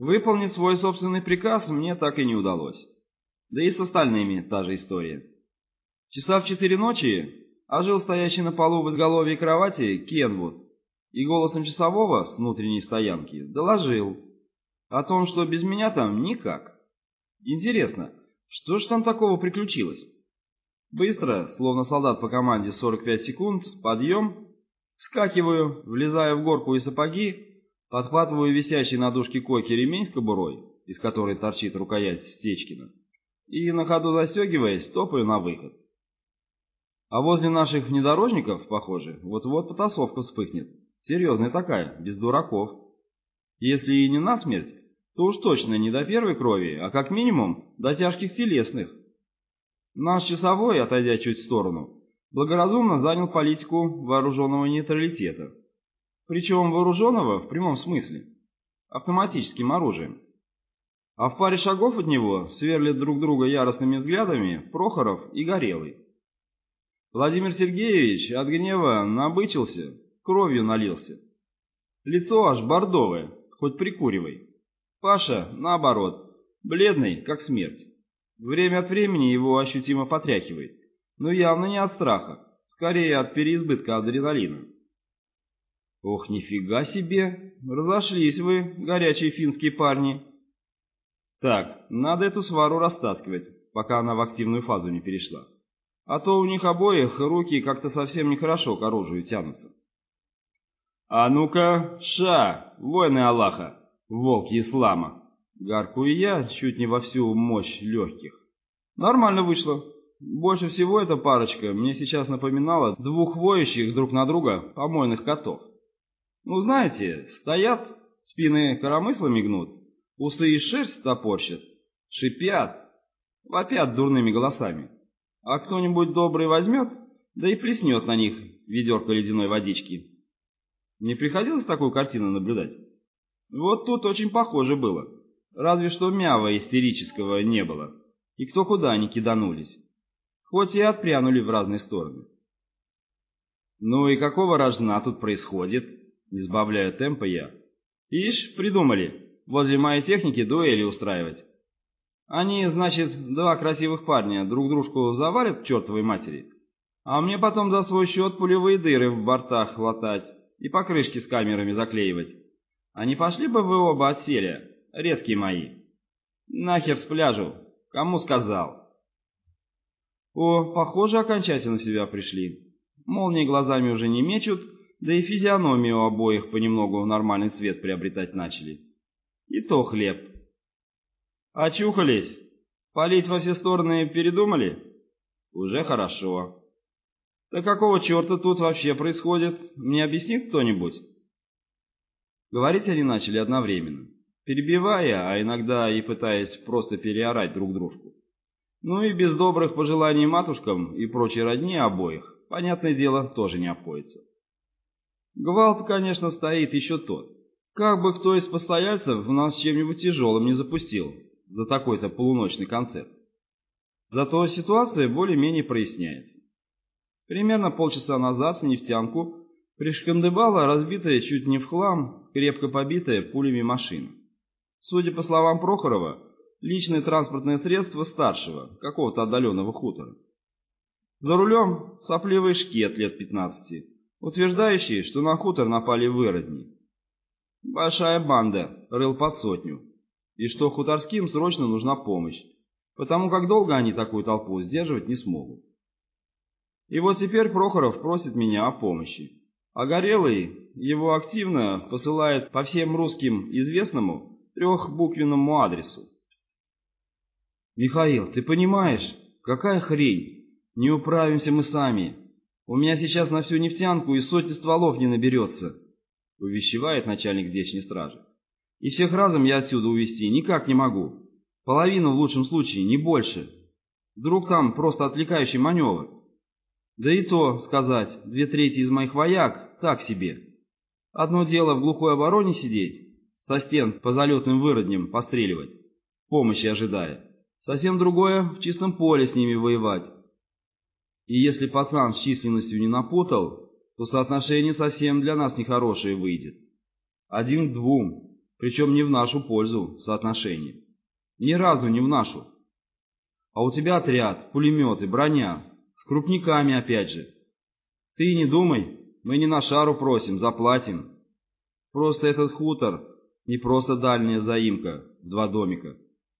Выполнить свой собственный приказ мне так и не удалось. Да и с остальными та же история. Часа в четыре ночи ожил стоящий на полу в изголовье кровати Кенвуд и голосом часового с внутренней стоянки доложил о том, что без меня там никак. Интересно, что ж там такого приключилось? Быстро, словно солдат по команде 45 секунд, подъем, вскакиваю, влезаю в горку и сапоги, подхватываю висящий на дужке койки ремень с кобурой, из которой торчит рукоять Стечкина, и на ходу застегиваясь, топаю на выход. А возле наших внедорожников, похоже, вот-вот потасовка вспыхнет. Серьезная такая, без дураков. Если и не насмерть, то уж точно не до первой крови, а как минимум до тяжких телесных. Наш часовой, отойдя чуть в сторону, благоразумно занял политику вооруженного нейтралитета. Причем вооруженного в прямом смысле, автоматическим оружием. А в паре шагов от него сверлят друг друга яростными взглядами Прохоров и Горелый. Владимир Сергеевич от гнева набычился, кровью налился. Лицо аж бордовое, хоть прикуривай. Паша, наоборот, бледный, как смерть. Время от времени его ощутимо потряхивает, но явно не от страха, скорее от переизбытка адреналина. Ох, нифига себе, разошлись вы, горячие финские парни. Так, надо эту свару растаскивать, пока она в активную фазу не перешла. А то у них обоих руки как-то совсем нехорошо к оружию тянутся. А ну-ка, ша, воины Аллаха, волки ислама. Гаркую я чуть не во всю мощь легких. Нормально вышло. Больше всего эта парочка мне сейчас напоминала двух воющих друг на друга помойных котов. Ну, знаете, стоят, спины коромыслами гнут, усы и шерсть топорщат, шипят, вопят дурными голосами. А кто-нибудь добрый возьмет, да и плеснет на них ведерко ледяной водички. Не приходилось такую картину наблюдать? Вот тут очень похоже было. Разве что мява истерического не было, и кто куда они киданулись, хоть и отпрянули в разные стороны. «Ну и какого рожна тут происходит?» — не сбавляю темпа я. «Ишь, придумали, возле моей техники дуэли устраивать. Они, значит, два красивых парня друг дружку завалят к чертовой матери, а мне потом за свой счет пулевые дыры в бортах латать и покрышки с камерами заклеивать. А не пошли бы вы оба отселя?» резкие мои. Нахер с пляжу, кому сказал? О, похоже, окончательно в себя пришли. Молнии глазами уже не мечут, да и физиономию обоих понемногу нормальный цвет приобретать начали. И то хлеб. Очухались? Полить во все стороны передумали? Уже хорошо. Да какого черта тут вообще происходит? Мне объяснит кто-нибудь? Говорить они начали одновременно перебивая, а иногда и пытаясь просто переорать друг дружку. Ну и без добрых пожеланий матушкам и прочей родни обоих, понятное дело, тоже не обходится. Гвалт, конечно, стоит еще тот. Как бы кто из постояльцев в нас чем-нибудь тяжелым не запустил за такой-то полуночный концерт. Зато ситуация более-менее проясняется. Примерно полчаса назад в нефтянку пришкандыбала разбитая чуть не в хлам, крепко побитая пулями машина. Судя по словам Прохорова, личное транспортное средство старшего, какого-то отдаленного хутора. За рулем сопливый шкет лет 15, утверждающий, что на хутор напали выродни. Большая банда, рыл под сотню, и что хуторским срочно нужна помощь, потому как долго они такую толпу сдерживать не смогут. И вот теперь Прохоров просит меня о помощи, а Горелый его активно посылает по всем русским известному трехбуквенному адресу. «Михаил, ты понимаешь, какая хрень? Не управимся мы сами. У меня сейчас на всю нефтянку и сотни стволов не наберется», — увещевает начальник здешней стражи. «И всех разом я отсюда увезти никак не могу. Половину в лучшем случае, не больше. Вдруг там просто отвлекающий маневр. Да и то, сказать, две трети из моих вояк так себе. Одно дело в глухой обороне сидеть, со стен по залетным выродням постреливать, помощи ожидая. Совсем другое в чистом поле с ними воевать. И если пацан с численностью не напутал, то соотношение совсем для нас нехорошее выйдет. Один к двум, Причем не в нашу пользу соотношение. Ни разу не в нашу. А у тебя отряд, пулеметы, броня, с крупниками опять же. Ты не думай, мы не на шару просим, заплатим. Просто этот хутор не просто дальняя заимка, два домика.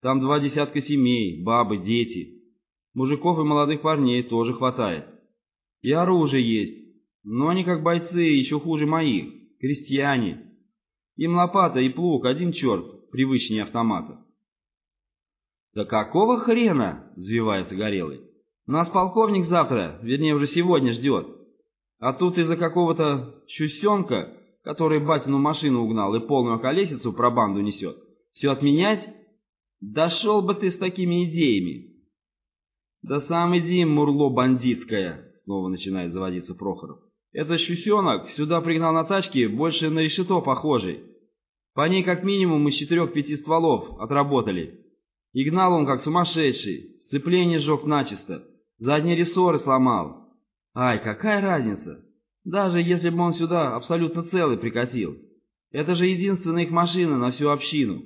Там два десятка семей, бабы, дети. Мужиков и молодых парней тоже хватает. И оружие есть, но они как бойцы, еще хуже моих, крестьяне. Им лопата и плуг один черт, привычнее автомата. «Да какого хрена?» — взвивается Горелый. «Нас полковник завтра, вернее уже сегодня ждет. А тут из-за какого-то чусенка, который батину машину угнал и полную колесицу про банду несет, все отменять? Дошел бы ты с такими идеями!» «Да сам иди, мурло бандитское!» — снова начинает заводиться Прохоров. «Это щусенок сюда пригнал на тачке, больше на решето похожий. По ней как минимум из четырех-пяти стволов отработали. И гнал он как сумасшедший, сцепление сжег начисто, задние рессоры сломал. Ай, какая разница? Даже если бы он сюда абсолютно целый прикатил. Это же единственная их машина на всю общину.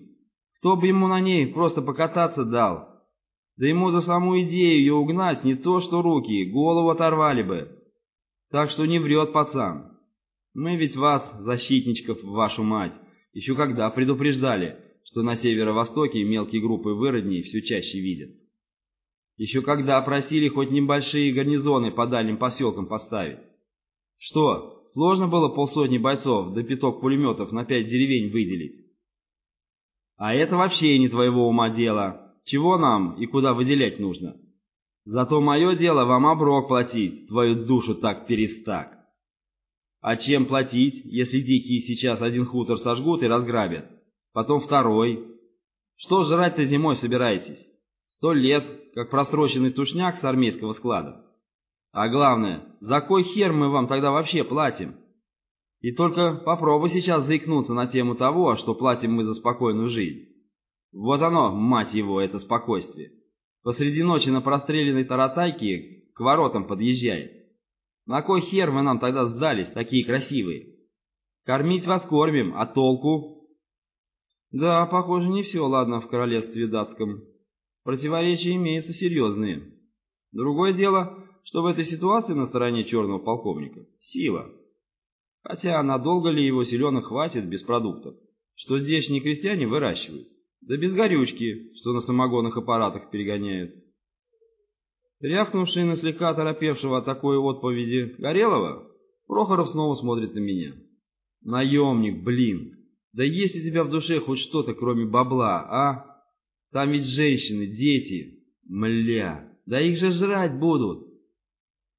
Кто бы ему на ней просто покататься дал? Да ему за саму идею ее угнать не то что руки, голову оторвали бы. Так что не врет пацан. Мы ведь вас, защитничков, вашу мать, еще когда предупреждали, что на северо-востоке мелкие группы выродней все чаще видят. Еще когда просили хоть небольшие гарнизоны по дальним поселкам поставить. Что, сложно было полсотни бойцов да пяток пулеметов на пять деревень выделить? А это вообще не твоего ума дело. Чего нам и куда выделять нужно? Зато мое дело вам оброк платить, твою душу так перестак. А чем платить, если дикие сейчас один хутор сожгут и разграбят? потом второй. Что жрать-то зимой собираетесь? Сто лет, как просроченный тушняк с армейского склада. А главное, за кой хер мы вам тогда вообще платим? И только попробуй сейчас заикнуться на тему того, что платим мы за спокойную жизнь. Вот оно, мать его, это спокойствие. Посреди ночи на простреленной таратайке к воротам подъезжает. На кой хер вы нам тогда сдались, такие красивые? Кормить вас кормим, а толку? Да, похоже, не все ладно в королевстве датском. Противоречия имеются серьезные. Другое дело, что в этой ситуации на стороне черного полковника сила. Хотя надолго ли его силенок хватит без продуктов, что здешние крестьяне выращивают, да без горючки, что на самогонных аппаратах перегоняют. Рявкнувший на слегка торопевшего от такой отповеди Горелого, Прохоров снова смотрит на меня. Наемник, блин, да есть у тебя в душе хоть что-то, кроме бабла, а? Там ведь женщины, дети. Мля, да их же жрать будут.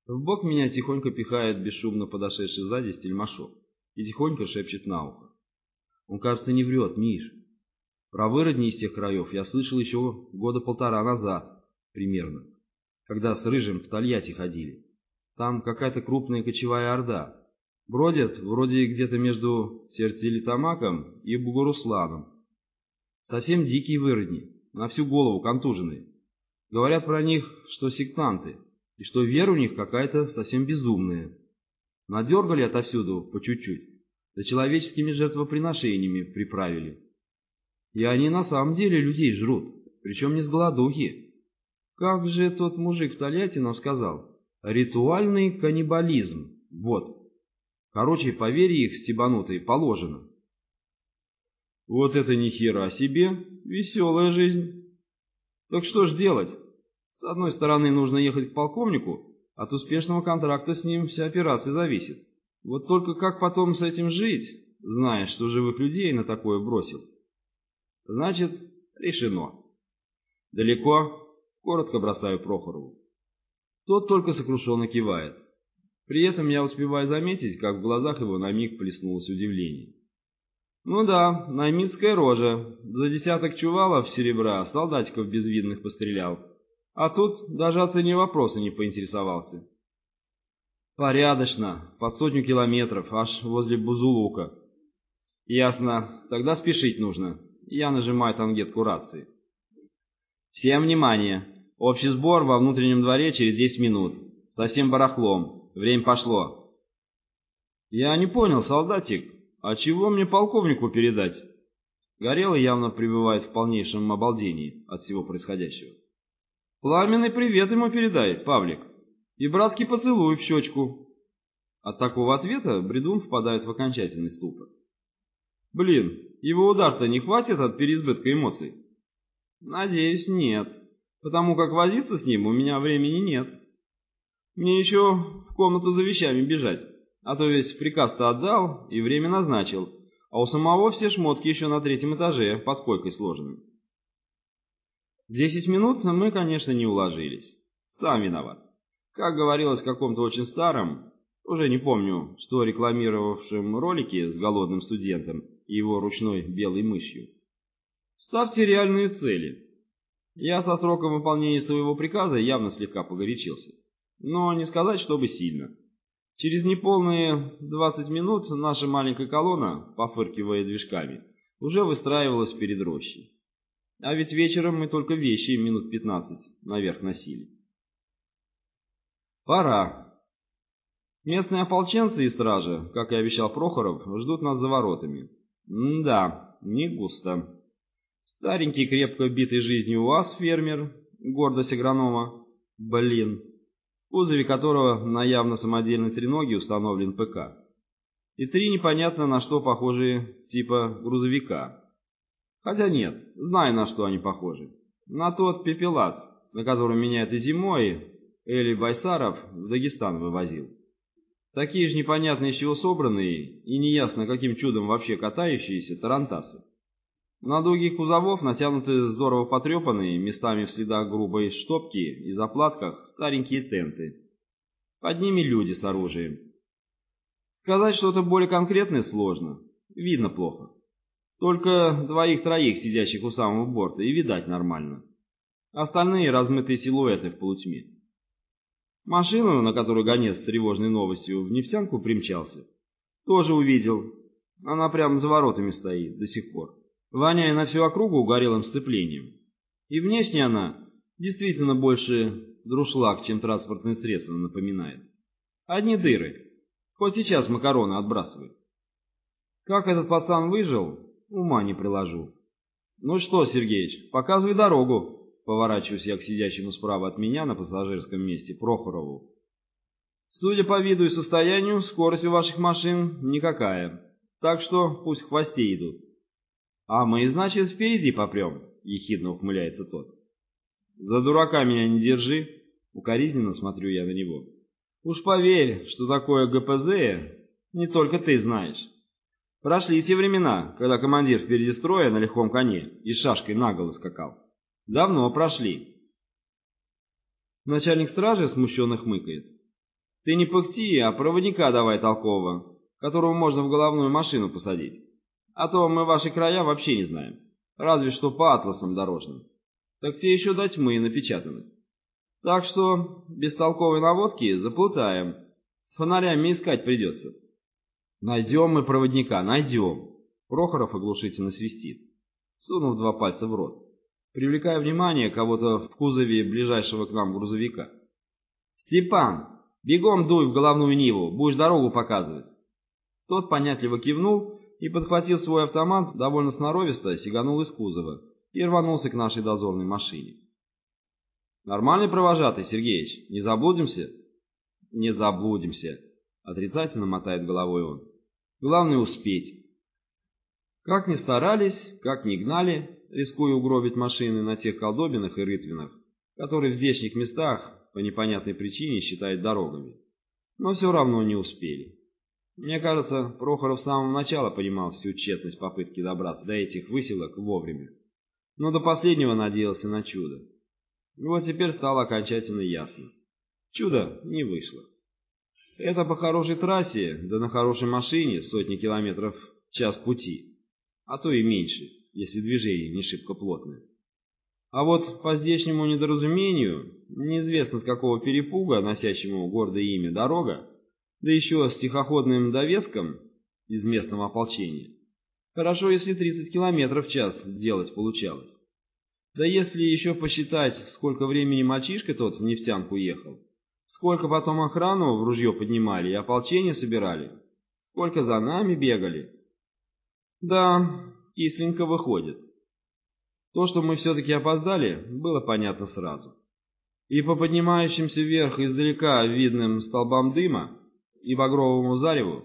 В бок меня тихонько пихает бесшумно подошедший сзади стельмашов и тихонько шепчет на ухо. Он, кажется, не врет, Миш. Про выродни из тех краев я слышал еще года полтора назад, примерно, когда с Рыжим в Тольятти ходили. Там какая-то крупная кочевая орда. Бродят вроде где-то между Сертилитамаком и Бугурусланом. Совсем дикие выродни, на всю голову контуженные. Говорят про них, что сектанты, и что вера у них какая-то совсем безумная. Надергали отовсюду по чуть-чуть, да человеческими жертвоприношениями приправили. И они на самом деле людей жрут, причем не с голодухи. Как же тот мужик в Тольятти нам сказал? Ритуальный каннибализм. Вот. Короче, поверь их стебанутые положено. Вот это ни хера себе, веселая жизнь. Так что ж делать? С одной стороны, нужно ехать к полковнику, от успешного контракта с ним вся операция зависит. Вот только как потом с этим жить, зная, что живых людей на такое бросил? Значит, решено. Далеко? Коротко бросаю Прохорову. Тот только сокрушенно кивает. При этом я успеваю заметить, как в глазах его на миг плеснулось удивление. Ну да, наймитская рожа. За десяток чувалов серебра солдатиков безвидных пострелял. А тут даже о цене вопроса не поинтересовался. Порядочно, под сотню километров, аж возле Бузулука. Ясно, тогда спешить нужно. Я нажимаю тангетку рации. Всем внимание! Общий сбор во внутреннем дворе через 10 минут. Совсем барахлом. Время пошло. Я не понял, солдатик, а чего мне полковнику передать? Горелый явно пребывает в полнейшем обалдении от всего происходящего. Пламенный привет ему передай, Павлик, и братский поцелуй в щечку. От такого ответа бредун впадает в окончательный ступор. Блин, его удар-то не хватит от переизбытка эмоций? Надеюсь, нет, потому как возиться с ним у меня времени нет. Мне еще в комнату за вещами бежать, а то весь приказ-то отдал и время назначил, а у самого все шмотки еще на третьем этаже под койкой сложены. Десять минут мы, конечно, не уложились. Сам виноват. Как говорилось в каком-то очень старом, уже не помню, что рекламировавшем ролики с голодным студентом и его ручной белой мышью. Ставьте реальные цели. Я со сроком выполнения своего приказа явно слегка погорячился. Но не сказать, чтобы сильно. Через неполные 20 минут наша маленькая колонна, пофыркивая движками, уже выстраивалась перед рощей. А ведь вечером мы только вещи минут 15 наверх носили. Пора. Местные ополченцы и стражи, как и обещал Прохоров, ждут нас за воротами. Да, не густо. Старенький, крепко битый жизнью УАЗ фермер, гордость агронома, блин, в кузове которого на явно самодельной треноге установлен ПК. И три непонятно на что похожие типа грузовика. Хотя нет, знаю на что они похожи. На тот пепелац, на котором меня этой зимой Эли Байсаров в Дагестан вывозил. Такие же непонятные из чего собранные и неясно каким чудом вообще катающиеся тарантасы. На дуги кузовов натянуты здорово потрепанные, местами в следах грубой штопки и заплатках, старенькие тенты. Под ними люди с оружием. Сказать что-то более конкретное сложно, видно плохо. Только двоих-троих, сидящих у самого борта, и видать нормально. Остальные размытые силуэты в полутьме. Машину, на которую гонец с тревожной новостью в нефтянку примчался, тоже увидел. Она прямо за воротами стоит до сих пор воняя на всю округу угорелым сцеплением. И внешне она действительно больше друшлаг, чем транспортное средство напоминает. Одни дыры. Хоть сейчас макароны отбрасывают. Как этот пацан выжил, ума не приложу. Ну что, Сергеич, показывай дорогу, поворачиваюсь я к сидящему справа от меня на пассажирском месте Прохорову. Судя по виду и состоянию, скорость у ваших машин никакая, так что пусть в хвосте идут. «А мы, значит, впереди попрем», — ехидно ухмыляется тот. «За дурака меня не держи», — укоризненно смотрю я на него. «Уж поверь, что такое ГПЗ не только ты знаешь. Прошли те времена, когда командир впереди строя на легком коне и шашкой наголо скакал. Давно прошли». Начальник стражи смущенно хмыкает. «Ты не пыхти, а проводника давай толкового, которого можно в головную машину посадить. А то мы ваши края вообще не знаем, разве что по атласам дорожным. Так те еще до тьмы напечатаны. Так что без толковой наводки заплутаем, с фонарями искать придется. Найдем мы проводника, найдем. Прохоров оглушительно свистит, сунув два пальца в рот, привлекая внимание кого-то в кузове ближайшего к нам грузовика. «Степан, бегом дуй в головную Ниву, будешь дорогу показывать». Тот понятливо кивнул и, подхватив свой автомат, довольно сноровисто сиганул из кузова и рванулся к нашей дозорной машине. «Нормальный провожатый, Сергеич, не заблудимся?» «Не заблудимся», — отрицательно мотает головой он. «Главное успеть». Как ни старались, как ни гнали, рискуя угробить машины на тех колдобинах и рытвинах, которые в здешних местах по непонятной причине считают дорогами, но все равно не успели. Мне кажется, Прохоров с самого начала понимал всю тщетность попытки добраться до этих выселок вовремя, но до последнего надеялся на чудо. И вот теперь стало окончательно ясно. Чудо не вышло. Это по хорошей трассе, да на хорошей машине сотни километров в час пути, а то и меньше, если движение не шибко плотное. А вот по здешнему недоразумению, неизвестно с какого перепуга, носящему гордое имя дорога, да еще с тихоходным довеском из местного ополчения. Хорошо, если 30 километров в час делать получалось. Да если еще посчитать, сколько времени мальчишка тот в нефтянку ехал, сколько потом охрану в ружье поднимали и ополчение собирали, сколько за нами бегали. Да, кисленько выходит. То, что мы все-таки опоздали, было понятно сразу. И по поднимающимся вверх издалека видным столбам дыма и багровому зареву,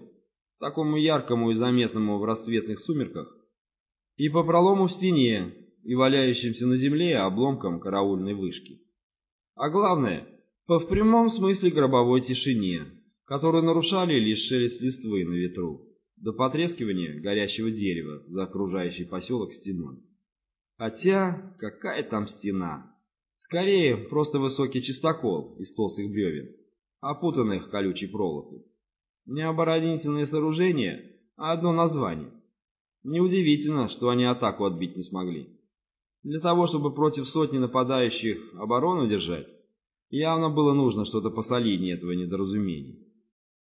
такому яркому и заметному в расцветных сумерках, и по пролому в стене и валяющимся на земле обломкам караульной вышки. А главное, по в прямом смысле гробовой тишине, которую нарушали лишь шелест листвы на ветру, до потрескивания горящего дерева за окружающий поселок стеной. Хотя, какая там стена? Скорее, просто высокий чистокол из толстых бревен, опутанных колючей проволокой. Не оборонительное сооружение, а одно название. Неудивительно, что они атаку отбить не смогли. Для того, чтобы против сотни нападающих оборону держать, явно было нужно что-то посолиднее этого недоразумения.